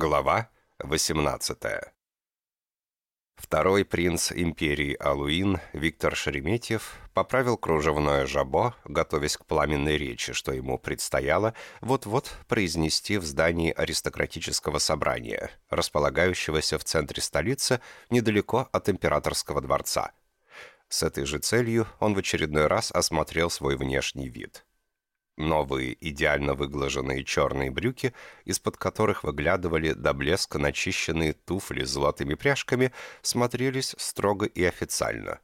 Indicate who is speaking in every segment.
Speaker 1: Глава 18 Второй принц империи Алуин, Виктор Шереметьев, поправил кружевное жабо, готовясь к пламенной речи, что ему предстояло вот-вот произнести в здании аристократического собрания, располагающегося в центре столицы, недалеко от императорского дворца. С этой же целью он в очередной раз осмотрел свой внешний вид – Новые, идеально выглаженные черные брюки, из-под которых выглядывали до блеска начищенные туфли с золотыми пряжками, смотрелись строго и официально.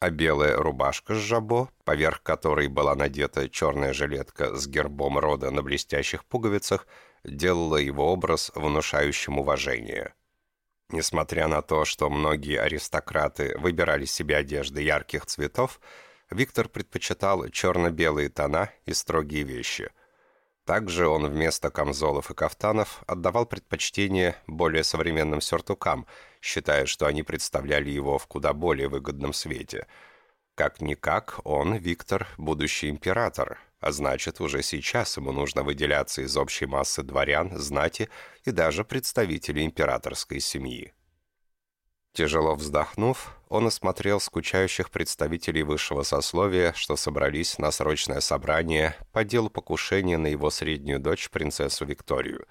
Speaker 1: А белая рубашка с жабо, поверх которой была надета черная жилетка с гербом рода на блестящих пуговицах, делала его образ внушающим уважение. Несмотря на то, что многие аристократы выбирали себе одежды ярких цветов, Виктор предпочитал черно-белые тона и строгие вещи. Также он вместо камзолов и кафтанов отдавал предпочтение более современным сюртукам, считая, что они представляли его в куда более выгодном свете. Как-никак, он, Виктор, будущий император, а значит, уже сейчас ему нужно выделяться из общей массы дворян, знати и даже представителей императорской семьи. Тяжело вздохнув, он осмотрел скучающих представителей высшего сословия, что собрались на срочное собрание по делу покушения на его среднюю дочь, принцессу Викторию.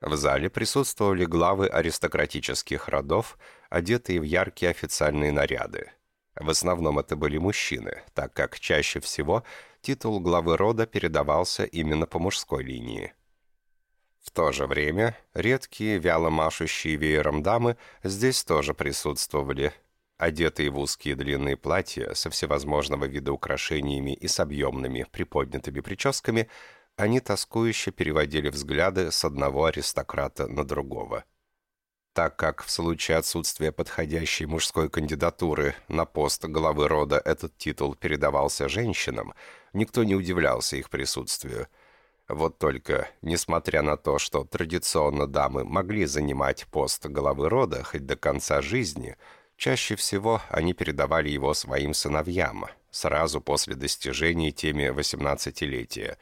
Speaker 1: В зале присутствовали главы аристократических родов, одетые в яркие официальные наряды. В основном это были мужчины, так как чаще всего титул главы рода передавался именно по мужской линии. В то же время редкие, вяло машущие веером дамы здесь тоже присутствовали, одетые в узкие длинные платья со всевозможного вида украшениями и с объемными приподнятыми прическами, они тоскующе переводили взгляды с одного аристократа на другого. Так как в случае отсутствия подходящей мужской кандидатуры на пост главы рода этот титул передавался женщинам, никто не удивлялся их присутствию – вот только, несмотря на то, что традиционно дамы могли занимать пост главы рода хоть до конца жизни, чаще всего они передавали его своим сыновьям, сразу после достижения теми 18-летия.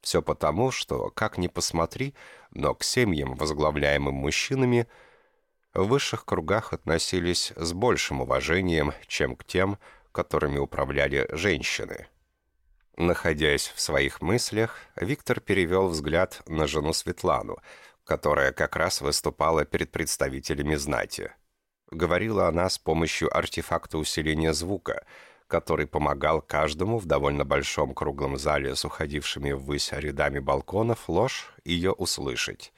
Speaker 1: Все потому, что, как ни посмотри, но к семьям, возглавляемым мужчинами, в высших кругах относились с большим уважением, чем к тем, которыми управляли женщины – Находясь в своих мыслях, Виктор перевел взгляд на жену Светлану, которая как раз выступала перед представителями знати. Говорила она с помощью артефакта усиления звука, который помогал каждому в довольно большом круглом зале с уходившими ввысь рядами балконов ложь ее услышать.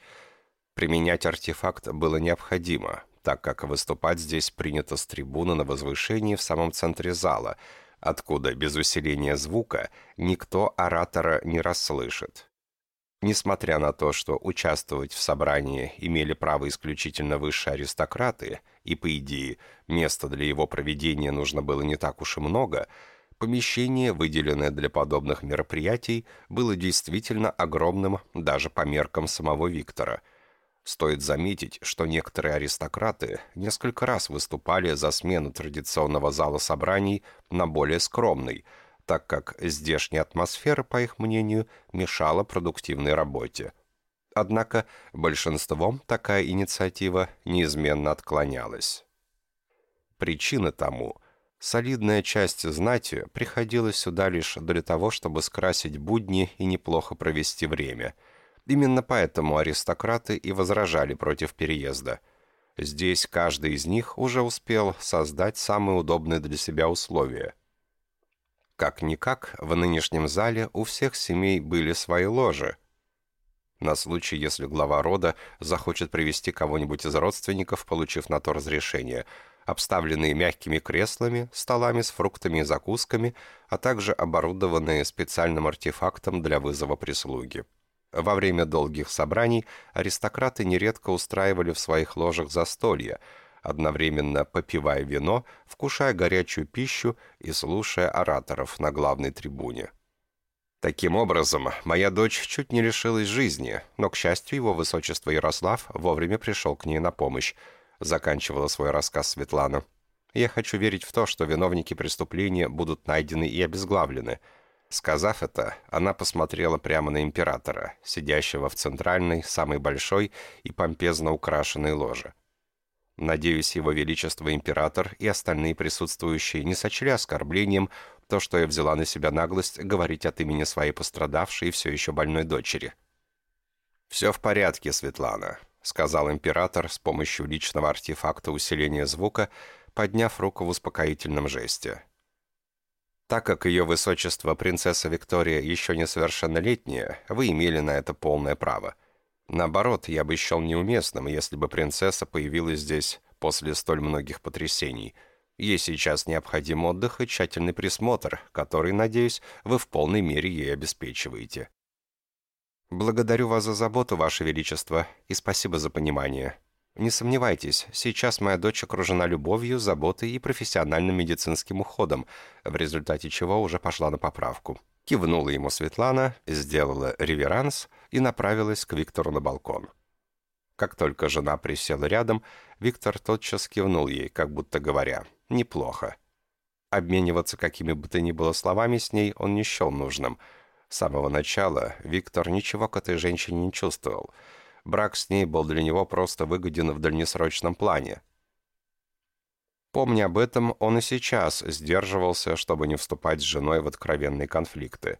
Speaker 1: Применять артефакт было необходимо, так как выступать здесь принято с трибуны на возвышении в самом центре зала – откуда без усиления звука никто оратора не расслышит. Несмотря на то, что участвовать в собрании имели право исключительно высшие аристократы, и, по идее, места для его проведения нужно было не так уж и много, помещение, выделенное для подобных мероприятий, было действительно огромным даже по меркам самого Виктора – Стоит заметить, что некоторые аристократы несколько раз выступали за смену традиционного зала собраний на более скромный, так как здешняя атмосфера, по их мнению, мешала продуктивной работе. Однако большинством такая инициатива неизменно отклонялась. Причина тому – солидная часть знати приходила сюда лишь для того, чтобы скрасить будни и неплохо провести время – Именно поэтому аристократы и возражали против переезда. Здесь каждый из них уже успел создать самые удобные для себя условия. Как-никак, в нынешнем зале у всех семей были свои ложи. На случай, если глава рода захочет привести кого-нибудь из родственников, получив на то разрешение, обставленные мягкими креслами, столами с фруктами и закусками, а также оборудованные специальным артефактом для вызова прислуги. Во время долгих собраний аристократы нередко устраивали в своих ложах застолья, одновременно попивая вино, вкушая горячую пищу и слушая ораторов на главной трибуне. Таким образом, моя дочь чуть не лишилась жизни, но, к счастью, его высочество Ярослав вовремя пришел к ней на помощь, заканчивала свой рассказ Светлана. Я хочу верить в то, что виновники преступления будут найдены и обезглавлены – Сказав это, она посмотрела прямо на императора, сидящего в центральной, самой большой и помпезно украшенной ложе. Надеюсь, его величество император и остальные присутствующие не сочли оскорблением то, что я взяла на себя наглость говорить от имени своей пострадавшей и все еще больной дочери. «Все в порядке, Светлана», — сказал император с помощью личного артефакта усиления звука, подняв руку в успокоительном жесте. Так как ее высочество принцесса Виктория еще несовершеннолетняя, вы имели на это полное право. Наоборот, я бы счел неуместным, если бы принцесса появилась здесь после столь многих потрясений. Ей сейчас необходим отдых и тщательный присмотр, который, надеюсь, вы в полной мере ей обеспечиваете. Благодарю вас за заботу, Ваше Величество, и спасибо за понимание. Не сомневайтесь, сейчас моя дочь окружена любовью, заботой и профессиональным медицинским уходом, в результате чего уже пошла на поправку. Кивнула ему Светлана, сделала реверанс и направилась к Виктору на балкон. Как только жена присела рядом, Виктор тотчас кивнул ей, как будто говоря «неплохо». Обмениваться какими бы то ни было словами с ней он не счел нужным. С самого начала Виктор ничего к этой женщине не чувствовал – брак с ней был для него просто выгоден в дальнесрочном плане. Помня об этом, он и сейчас сдерживался, чтобы не вступать с женой в откровенные конфликты.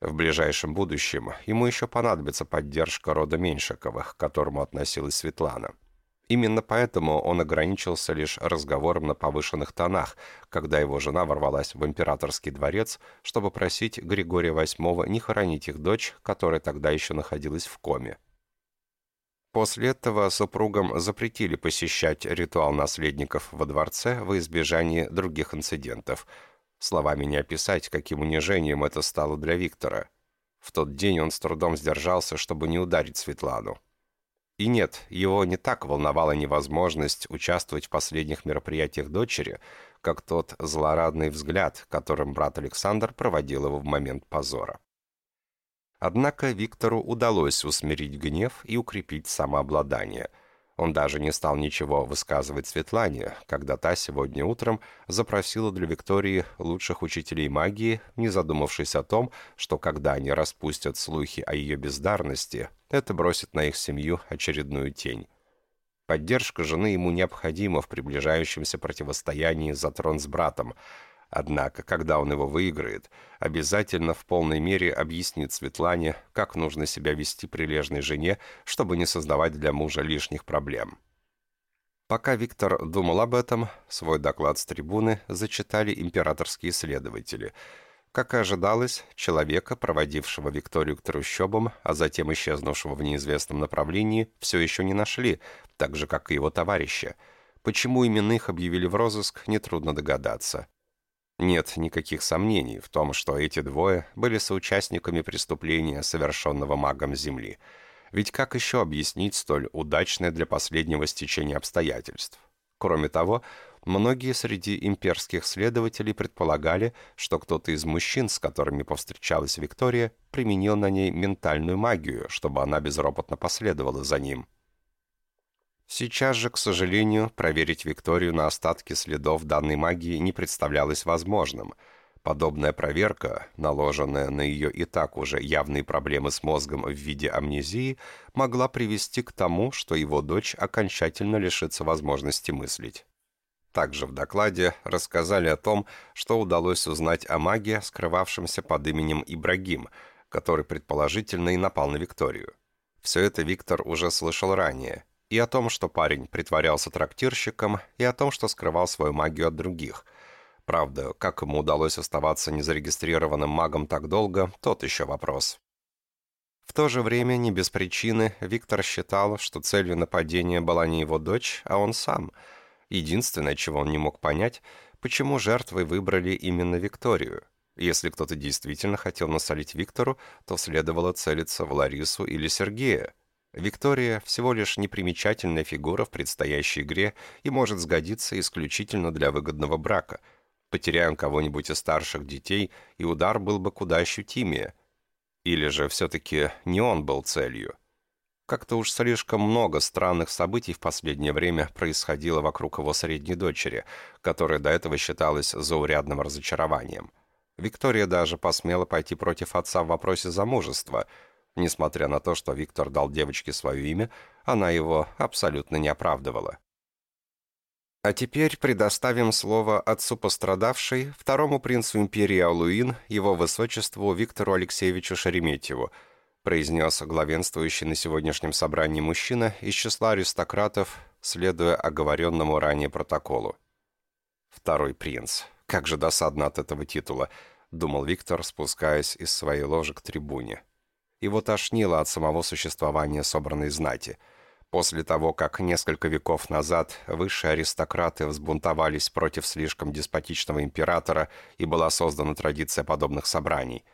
Speaker 1: В ближайшем будущем ему еще понадобится поддержка рода Меньшиковых, к которому относилась Светлана. Именно поэтому он ограничился лишь разговором на повышенных тонах, когда его жена ворвалась в императорский дворец, чтобы просить Григория VIII не хоронить их дочь, которая тогда еще находилась в коме. После этого супругам запретили посещать ритуал наследников во дворце во избежание других инцидентов. Словами не описать, каким унижением это стало для Виктора. В тот день он с трудом сдержался, чтобы не ударить Светлану. И нет, его не так волновала невозможность участвовать в последних мероприятиях дочери, как тот злорадный взгляд, которым брат Александр проводил его в момент позора. Однако Виктору удалось усмирить гнев и укрепить самообладание. Он даже не стал ничего высказывать Светлане, когда та сегодня утром запросила для Виктории лучших учителей магии, не задумавшись о том, что когда они распустят слухи о ее бездарности, это бросит на их семью очередную тень. Поддержка жены ему необходима в приближающемся противостоянии за трон с братом – Однако, когда он его выиграет, обязательно в полной мере объяснит Светлане, как нужно себя вести прилежной жене, чтобы не создавать для мужа лишних проблем. Пока Виктор думал об этом, свой доклад с трибуны зачитали императорские следователи. Как и ожидалось, человека, проводившего Викторию к трущобам, а затем исчезнувшего в неизвестном направлении, все еще не нашли, так же, как и его товарища. Почему именно их объявили в розыск, нетрудно догадаться. Нет никаких сомнений в том, что эти двое были соучастниками преступления, совершенного магом Земли. Ведь как еще объяснить столь удачное для последнего стечение обстоятельств? Кроме того, многие среди имперских следователей предполагали, что кто-то из мужчин, с которыми повстречалась Виктория, применил на ней ментальную магию, чтобы она безропотно последовала за ним. Сейчас же, к сожалению, проверить Викторию на остатки следов данной магии не представлялось возможным. Подобная проверка, наложенная на ее и так уже явные проблемы с мозгом в виде амнезии, могла привести к тому, что его дочь окончательно лишится возможности мыслить. Также в докладе рассказали о том, что удалось узнать о маге, скрывавшемся под именем Ибрагим, который предположительно и напал на Викторию. Все это Виктор уже слышал ранее – и о том, что парень притворялся трактирщиком, и о том, что скрывал свою магию от других. Правда, как ему удалось оставаться незарегистрированным магом так долго, тот еще вопрос. В то же время, не без причины, Виктор считал, что целью нападения была не его дочь, а он сам. Единственное, чего он не мог понять, почему жертвой выбрали именно Викторию. Если кто-то действительно хотел насолить Виктору, то следовало целиться в Ларису или Сергея. Виктория всего лишь непримечательная фигура в предстоящей игре и может сгодиться исключительно для выгодного брака. Потеряем кого-нибудь из старших детей, и удар был бы куда ощутимее. Или же все-таки не он был целью. Как-то уж слишком много странных событий в последнее время происходило вокруг его средней дочери, которая до этого считалась заурядным разочарованием. Виктория даже посмела пойти против отца в вопросе замужества. Несмотря на то, что Виктор дал девочке свое имя, она его абсолютно не оправдывала. А теперь предоставим слово отцу пострадавшей, второму принцу империи Алуин, его высочеству Виктору Алексеевичу Шереметьеву, произнес главенствующий на сегодняшнем собрании мужчина из числа аристократов, следуя оговоренному ранее протоколу. «Второй принц. Как же досадно от этого титула», — думал Виктор, спускаясь из своей ложи к трибуне. Его тошнило от самого существования собранной знати — После того, как несколько веков назад высшие аристократы взбунтовались против слишком деспотичного императора и была создана традиция подобных собраний.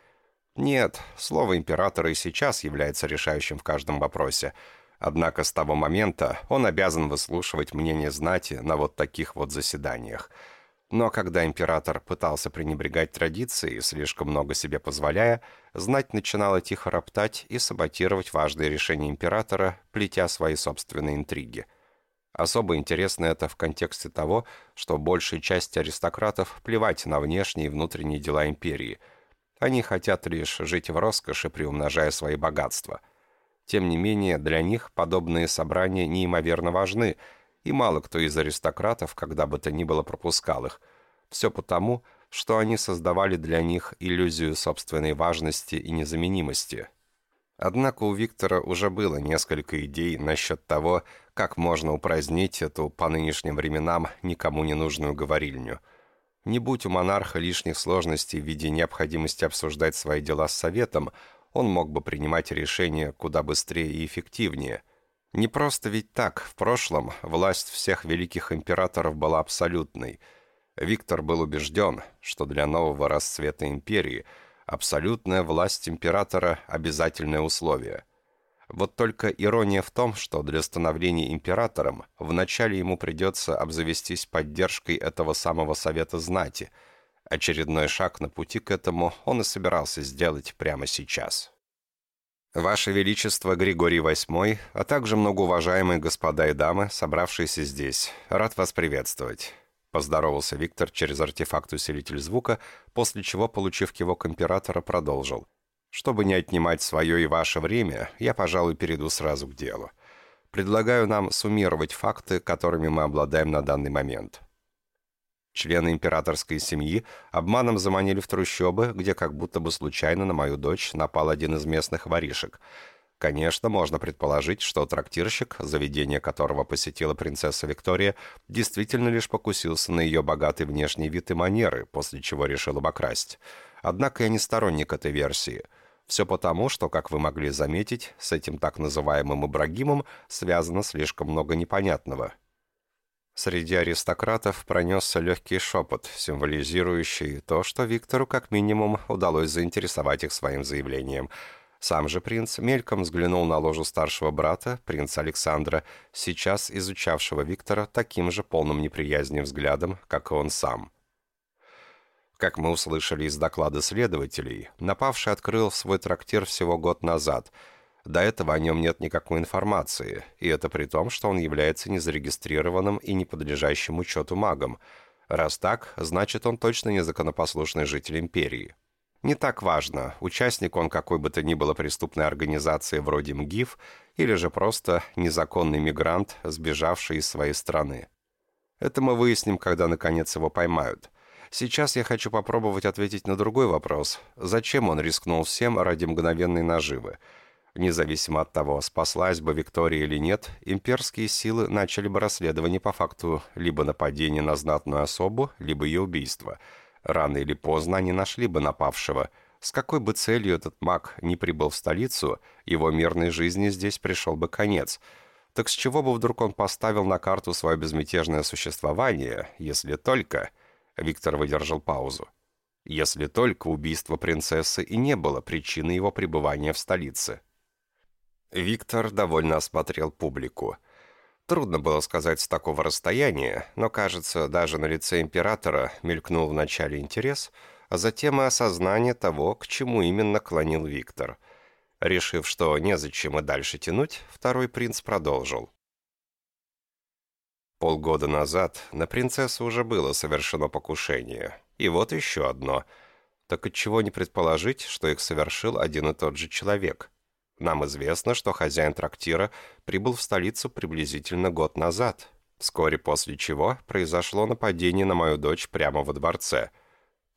Speaker 1: Нет, слово императора и сейчас является решающим в каждом вопросе. Однако с того момента он обязан выслушивать мнение знати на вот таких вот заседаниях – но когда император пытался пренебрегать традицией, слишком много себе позволяя, знать начинала тихо роптать и саботировать важные решения императора, плетя свои собственные интриги. Особо интересно это в контексте того, что большей части аристократов плевать на внешние и внутренние дела империи. Они хотят лишь жить в роскоши, приумножая свои богатства. Тем не менее, для них подобные собрания неимоверно важны – и мало кто из аристократов когда бы то ни было пропускал их. Все потому, что они создавали для них иллюзию собственной важности и незаменимости. Однако у Виктора уже было несколько идей насчет того, как можно упразднить эту по нынешним временам никому не нужную говорильню. Не будь у монарха лишних сложностей в виде необходимости обсуждать свои дела с советом, он мог бы принимать решения куда быстрее и эффективнее – не просто ведь так. В прошлом власть всех великих императоров была абсолютной. Виктор был убежден, что для нового расцвета империи абсолютная власть императора – обязательное условие. Вот только ирония в том, что для становления императором вначале ему придется обзавестись поддержкой этого самого Совета Знати. Очередной шаг на пути к этому он и собирался сделать прямо сейчас. Ваше Величество Григорий VIII, а также многоуважаемые господа и дамы, собравшиеся здесь, рад вас приветствовать». Поздоровался Виктор через артефакт-усилитель звука, после чего, получив кивок императора, продолжил. «Чтобы не отнимать свое и ваше время, я, пожалуй, перейду сразу к делу. Предлагаю нам суммировать факты, которыми мы обладаем на данный момент. Члены императорской семьи обманом заманили в трущобы, где как будто бы случайно на мою дочь напал один из местных воришек. Конечно, можно предположить, что трактирщик, заведение которого посетила принцесса Виктория, действительно лишь покусился на ее богатый внешний вид и манеры, после чего решил обокрасть. Однако я не сторонник этой версии. Все потому, что, как вы могли заметить, с этим так называемым Ибрагимом связано слишком много непонятного – Среди аристократов пронесся легкий шепот, символизирующий то, что Виктору как минимум удалось заинтересовать их своим заявлением. Сам же принц мельком взглянул на ложу старшего брата, принца Александра, сейчас изучавшего Виктора таким же полным неприязнью взглядом, как и он сам. Как мы услышали из доклада следователей, напавший открыл свой трактир всего год назад – до этого о нем нет никакой информации, и это при том, что он является незарегистрированным и не подлежащим учету магом. Раз так, значит он точно не законопослушный житель империи. Не так важно, участник он какой бы то ни было преступной организации вроде МГИФ, или же просто незаконный мигрант, сбежавший из своей страны. Это мы выясним, когда наконец его поймают. Сейчас я хочу попробовать ответить на другой вопрос. Зачем он рискнул всем ради мгновенной наживы? Независимо от того, спаслась бы Виктория или нет, имперские силы начали бы расследование по факту либо нападения на знатную особу, либо ее убийства. Рано или поздно они нашли бы напавшего. С какой бы целью этот маг не прибыл в столицу, его мирной жизни здесь пришел бы конец. Так с чего бы вдруг он поставил на карту свое безмятежное существование, если только... Виктор выдержал паузу. Если только убийство принцессы и не было причиной его пребывания в столице. Виктор довольно осмотрел публику. Трудно было сказать с такого расстояния, но, кажется, даже на лице императора мелькнул вначале интерес, а затем и осознание того, к чему именно клонил Виктор. Решив, что незачем и дальше тянуть, второй принц продолжил. Полгода назад на принцессу уже было совершено покушение. И вот еще одно. Так отчего не предположить, что их совершил один и тот же человек? Нам известно, что хозяин трактира прибыл в столицу приблизительно год назад, вскоре после чего произошло нападение на мою дочь прямо во дворце.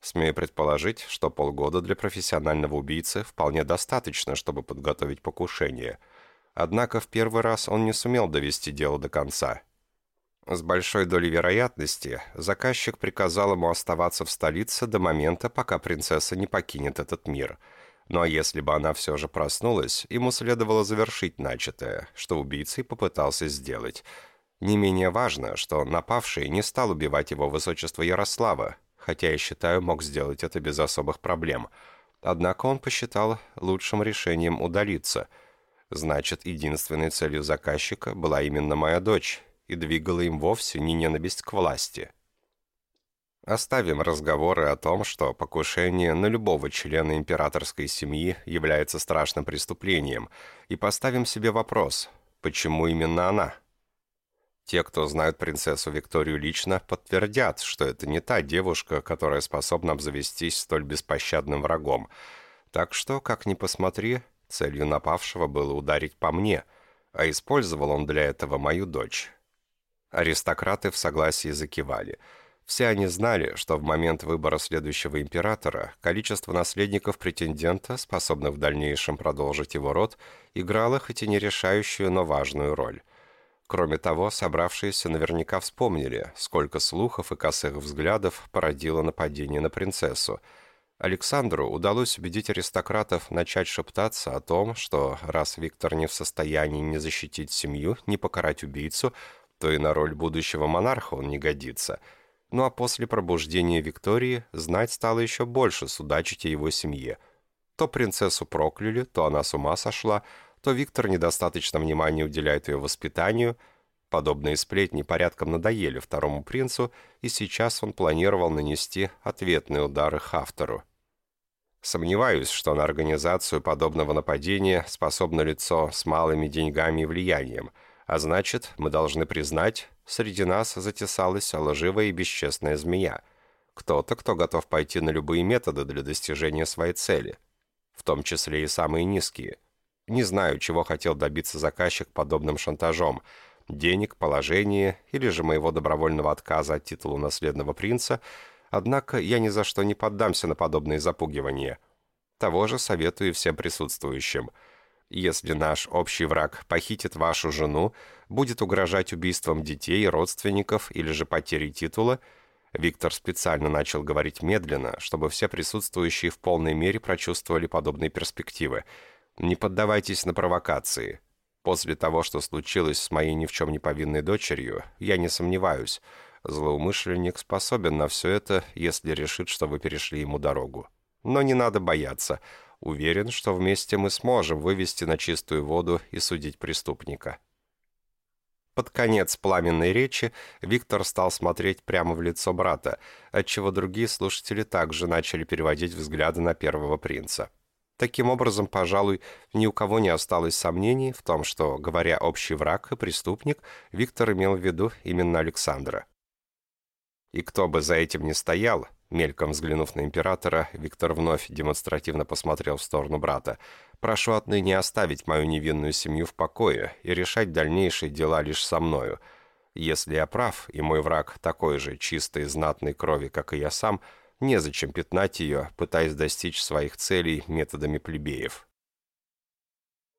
Speaker 1: Смею предположить, что полгода для профессионального убийцы вполне достаточно, чтобы подготовить покушение. Однако в первый раз он не сумел довести дело до конца. С большой долей вероятности заказчик приказал ему оставаться в столице до момента, пока принцесса не покинет этот мир – а если бы она все же проснулась, ему следовало завершить начатое, что убийцей попытался сделать. Не менее важно, что напавший не стал убивать его высочество Ярослава, хотя, я считаю, мог сделать это без особых проблем. Однако он посчитал лучшим решением удалиться. Значит, единственной целью заказчика была именно моя дочь, и двигала им вовсе не ненависть к власти. Оставим разговоры о том, что покушение на любого члена императорской семьи является страшным преступлением, и поставим себе вопрос, почему именно она? Те, кто знают принцессу Викторию лично, подтвердят, что это не та девушка, которая способна обзавестись столь беспощадным врагом. Так что, как ни посмотри, целью напавшего было ударить по мне, а использовал он для этого мою дочь. Аристократы в согласии закивали – все они знали, что в момент выбора следующего императора количество наследников претендента, способных в дальнейшем продолжить его род, играло хоть и не решающую, но важную роль. Кроме того, собравшиеся наверняка вспомнили, сколько слухов и косых взглядов породило нападение на принцессу. Александру удалось убедить аристократов начать шептаться о том, что раз Виктор не в состоянии ни защитить семью, ни покарать убийцу, то и на роль будущего монарха он не годится – ну а после пробуждения Виктории знать стало еще больше судачить о его семье. То принцессу прокляли, то она с ума сошла, то Виктор недостаточно внимания уделяет ее воспитанию. Подобные сплетни порядком надоели второму принцу, и сейчас он планировал нанести ответные удары Хафтору. Сомневаюсь, что на организацию подобного нападения способно лицо с малыми деньгами и влиянием, а значит, мы должны признать, Среди нас затесалась лживая и бесчестная змея. Кто-то, кто готов пойти на любые методы для достижения своей цели, в том числе и самые низкие. Не знаю, чего хотел добиться заказчик подобным шантажом. Денег, положения или же моего добровольного отказа от титула наследного принца. Однако я ни за что не поддамся на подобные запугивания. Того же советую всем присутствующим – если наш общий враг похитит вашу жену, будет угрожать убийством детей, родственников или же потерей титула, Виктор специально начал говорить медленно, чтобы все присутствующие в полной мере прочувствовали подобные перспективы. Не поддавайтесь на провокации. После того, что случилось с моей ни в чем не повинной дочерью, я не сомневаюсь, злоумышленник способен на все это, если решит, что вы перешли ему дорогу. Но не надо бояться – Уверен, что вместе мы сможем вывести на чистую воду и судить преступника». Под конец пламенной речи Виктор стал смотреть прямо в лицо брата, отчего другие слушатели также начали переводить взгляды на первого принца. Таким образом, пожалуй, ни у кого не осталось сомнений в том, что, говоря общий враг и преступник, Виктор имел в виду именно Александра. И кто бы за этим ни стоял, Мельком взглянув на императора, Виктор вновь демонстративно посмотрел в сторону брата. «Прошу отныне оставить мою невинную семью в покое и решать дальнейшие дела лишь со мною. Если я прав, и мой враг такой же чистой знатной крови, как и я сам, незачем пятнать ее, пытаясь достичь своих целей методами плебеев».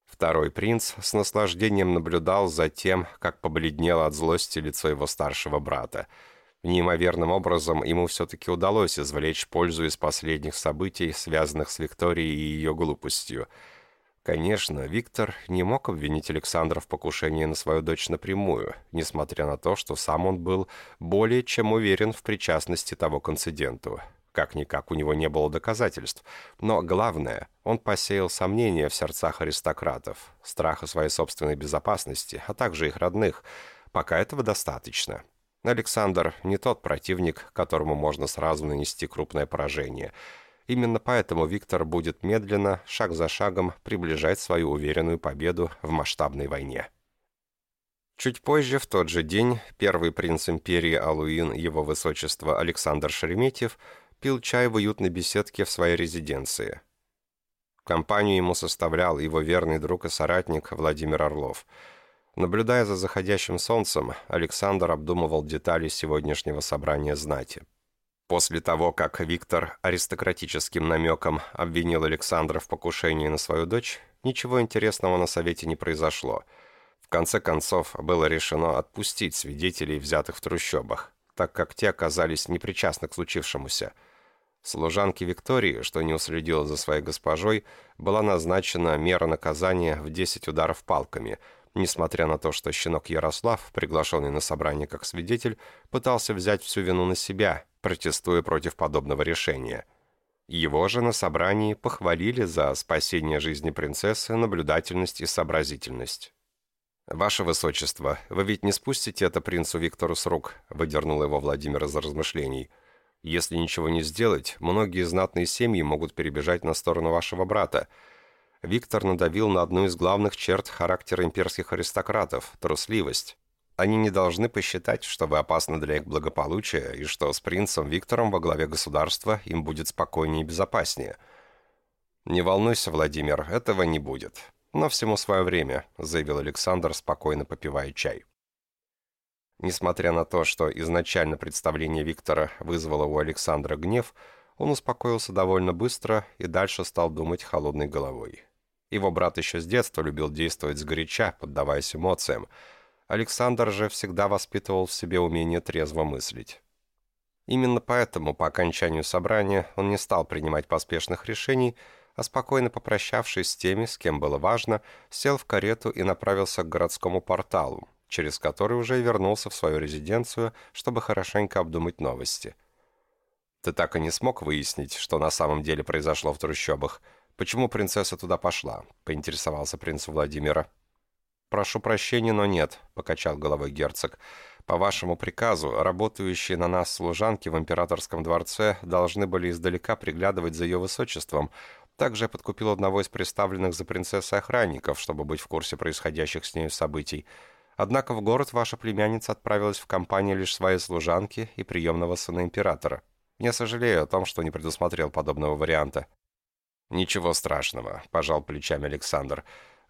Speaker 1: Второй принц с наслаждением наблюдал за тем, как побледнело от злости лицо его старшего брата – Неимоверным образом ему все-таки удалось извлечь пользу из последних событий, связанных с Викторией и ее глупостью. Конечно, Виктор не мог обвинить Александра в покушении на свою дочь напрямую, несмотря на то, что сам он был более чем уверен в причастности того к инциденту. Как-никак у него не было доказательств. Но главное, он посеял сомнения в сердцах аристократов, страх о своей собственной безопасности, а также их родных. Пока этого достаточно. Александр не тот противник, которому можно сразу нанести крупное поражение. Именно поэтому Виктор будет медленно, шаг за шагом, приближать свою уверенную победу в масштабной войне. Чуть позже, в тот же день, первый принц империи Алуин, его высочество Александр Шереметьев, пил чай в уютной беседке в своей резиденции. Компанию ему составлял его верный друг и соратник Владимир Орлов. Наблюдая за заходящим солнцем, Александр обдумывал детали сегодняшнего собрания знати. После того, как Виктор аристократическим намеком обвинил Александра в покушении на свою дочь, ничего интересного на совете не произошло. В конце концов, было решено отпустить свидетелей, взятых в трущобах, так как те оказались непричастны к случившемуся. Служанке Виктории, что не уследила за своей госпожой, была назначена мера наказания в 10 ударов палками – несмотря на то, что щенок Ярослав, приглашенный на собрание как свидетель, пытался взять всю вину на себя, протестуя против подобного решения. Его же на собрании похвалили за спасение жизни принцессы, наблюдательность и сообразительность. «Ваше Высочество, вы ведь не спустите это принцу Виктору с рук», — выдернул его Владимир из размышлений. «Если ничего не сделать, многие знатные семьи могут перебежать на сторону вашего брата. Виктор надавил на одну из главных черт характера имперских аристократов – трусливость. Они не должны посчитать, что вы опасны для их благополучия и что с принцем Виктором во главе государства им будет спокойнее и безопаснее. «Не волнуйся, Владимир, этого не будет. Но всему свое время», — заявил Александр, спокойно попивая чай. Несмотря на то, что изначально представление Виктора вызвало у Александра гнев, он успокоился довольно быстро и дальше стал думать холодной головой. Его брат еще с детства любил действовать сгоряча, поддаваясь эмоциям — Александр же всегда воспитывал в себе умение трезво мыслить. Именно поэтому по окончанию собрания он не стал принимать поспешных решений, а спокойно попрощавшись с теми, с кем было важно, сел в карету и направился к городскому порталу, через который уже и вернулся в свою резиденцию, чтобы хорошенько обдумать новости. «Ты так и не смог выяснить, что на самом деле произошло в трущобах? Почему принцесса туда пошла?» — поинтересовался принц Владимира. «Прошу прощения, но нет», — покачал головой герцог. «По вашему приказу, работающие на нас служанки в императорском дворце должны были издалека приглядывать за ее высочеством. Также я подкупил одного из представленных за принцессой охранников, чтобы быть в курсе происходящих с нею событий. Однако в город ваша племянница отправилась в компании лишь своей служанки и приемного сына императора. Я сожалею о том, что не предусмотрел подобного варианта». «Ничего страшного», — пожал плечами Александр.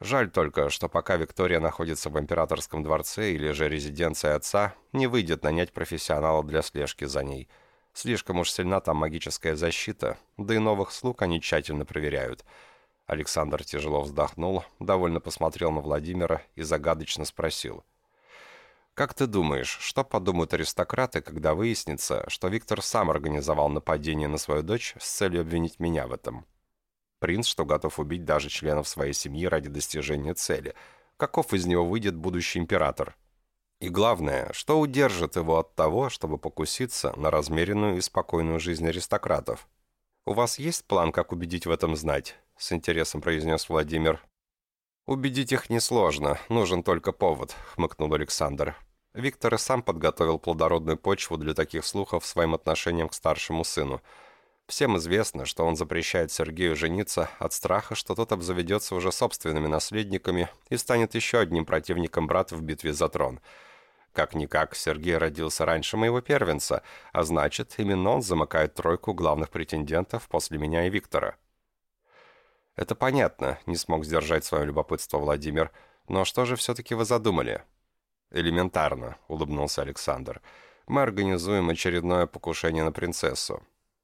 Speaker 1: Жаль только, что пока Виктория находится в императорском дворце или же резиденции отца, не выйдет нанять профессионала для слежки за ней. Слишком уж сильна там магическая защита, да и новых слуг они тщательно проверяют. Александр тяжело вздохнул, довольно посмотрел на Владимира и загадочно спросил. «Как ты думаешь, что подумают аристократы, когда выяснится, что Виктор сам организовал нападение на свою дочь с целью обвинить меня в этом?» Принц, что готов убить даже членов своей семьи ради достижения цели. Каков из него выйдет будущий император? И главное, что удержит его от того, чтобы покуситься на размеренную и спокойную жизнь аристократов? «У вас есть план, как убедить в этом знать?» — с интересом произнес Владимир. «Убедить их несложно, нужен только повод», — хмыкнул Александр. Виктор и сам подготовил плодородную почву для таких слухов своим отношением к старшему сыну — Всем известно, что он запрещает Сергею жениться от страха, что тот обзаведется уже собственными наследниками и станет еще одним противником брата в битве за трон. Как-никак, Сергей родился раньше моего первенца, а значит, именно он замыкает тройку главных претендентов после меня и Виктора. «Это понятно», — не смог сдержать свое любопытство Владимир. «Но что же все-таки вы задумали?» «Элементарно», — улыбнулся Александр. «Мы организуем очередное покушение на принцессу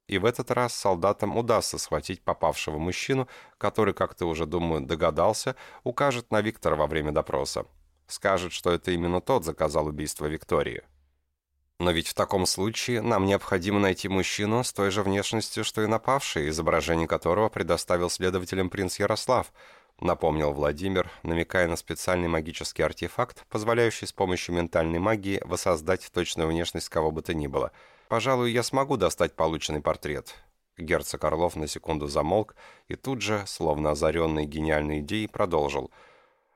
Speaker 1: и в этот раз солдатам удастся схватить попавшего мужчину, который, как ты уже, думаю, догадался, укажет на Виктора во время допроса. Скажет, что это именно тот заказал убийство Виктории. Но ведь в таком случае нам необходимо найти мужчину с той же внешностью, что и напавший, изображение которого предоставил следователям принц Ярослав, напомнил Владимир, намекая на специальный магический артефакт, позволяющий с помощью ментальной магии воссоздать точную внешность кого бы то ни было – Пожалуй, я смогу достать полученный портрет». Герцог Орлов на секунду замолк и тут же, словно озаренный гениальной идеей, продолжил.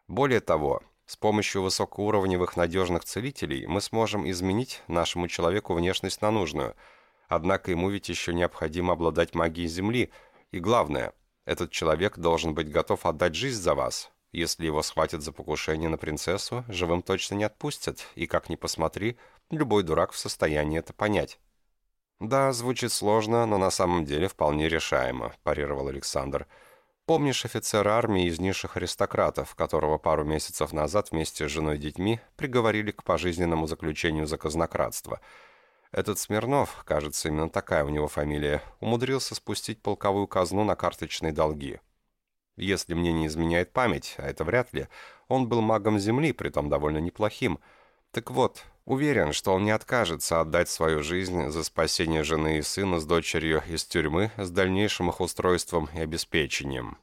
Speaker 1: «Более того, с помощью высокоуровневых надежных целителей мы сможем изменить нашему человеку внешность на нужную. Однако ему ведь еще необходимо обладать магией Земли. И главное, этот человек должен быть готов отдать жизнь за вас. Если его схватят за покушение на принцессу, живым точно не отпустят. И как ни посмотри, любой дурак в состоянии это понять». «Да, звучит сложно, но на самом деле вполне решаемо», – парировал Александр. «Помнишь офицера армии из низших аристократов, которого пару месяцев назад вместе с женой и детьми приговорили к пожизненному заключению за казнократство?» Этот Смирнов, кажется, именно такая у него фамилия, умудрился спустить полковую казну на карточные долги. Если мне не изменяет память, а это вряд ли, он был магом Земли, притом довольно неплохим. Так вот, уверен, что он не откажется отдать свою жизнь за спасение жены и сына с дочерью из тюрьмы с дальнейшим их устройством и обеспечением.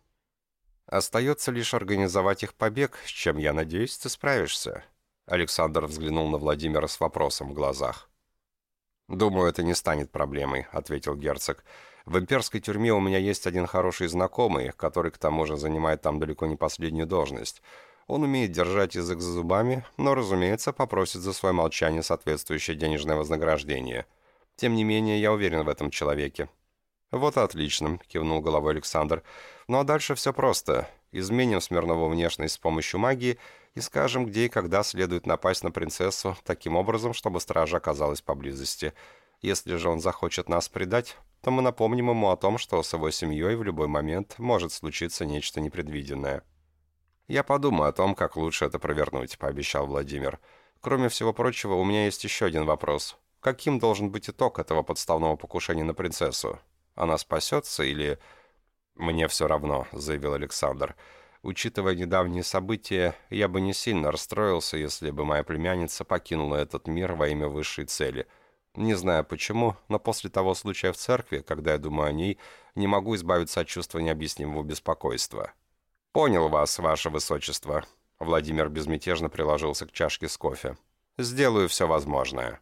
Speaker 1: Остается лишь организовать их побег, с чем, я надеюсь, ты справишься. Александр взглянул на Владимира с вопросом в глазах. «Думаю, это не станет проблемой», — ответил герцог. «В имперской тюрьме у меня есть один хороший знакомый, который, к тому же, занимает там далеко не последнюю должность. Он умеет держать язык за зубами, но, разумеется, попросит за свое молчание соответствующее денежное вознаграждение. Тем не менее, я уверен в этом человеке». «Вот отлично», — кивнул головой Александр. «Ну а дальше все просто. Изменим Смирнову внешность с помощью магии и скажем, где и когда следует напасть на принцессу, таким образом, чтобы стража оказалась поблизости. Если же он захочет нас предать, то мы напомним ему о том, что с его семьей в любой момент может случиться нечто непредвиденное». «Я подумаю о том, как лучше это провернуть», — пообещал Владимир. «Кроме всего прочего, у меня есть еще один вопрос. Каким должен быть итог этого подставного покушения на принцессу? Она спасется или...» «Мне все равно», — заявил Александр. «Учитывая недавние события, я бы не сильно расстроился, если бы моя племянница покинула этот мир во имя высшей цели. Не знаю почему, но после того случая в церкви, когда я думаю о ней, не могу избавиться от чувства необъяснимого беспокойства». «Понял вас, ваше высочество», — Владимир безмятежно приложился к чашке с кофе. «Сделаю все возможное».